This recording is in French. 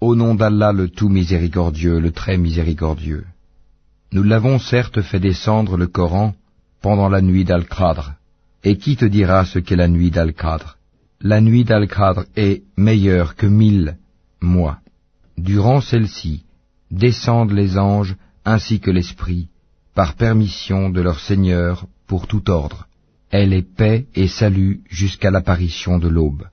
Au nom d'Allah le tout miséricordieux, le très miséricordieux. Nous l'avons certes fait descendre le Coran pendant la nuit d'Al-Qadr. Et qui te dira ce qu'est la nuit d'Al-Qadr? La nuit d'Al-Qadr est meilleure que mille mois. Durant celle-ci, descendent les anges ainsi que l'Esprit, par permission de leur Seigneur pour tout ordre. Elle est paix et salut jusqu'à l'apparition de l'aube.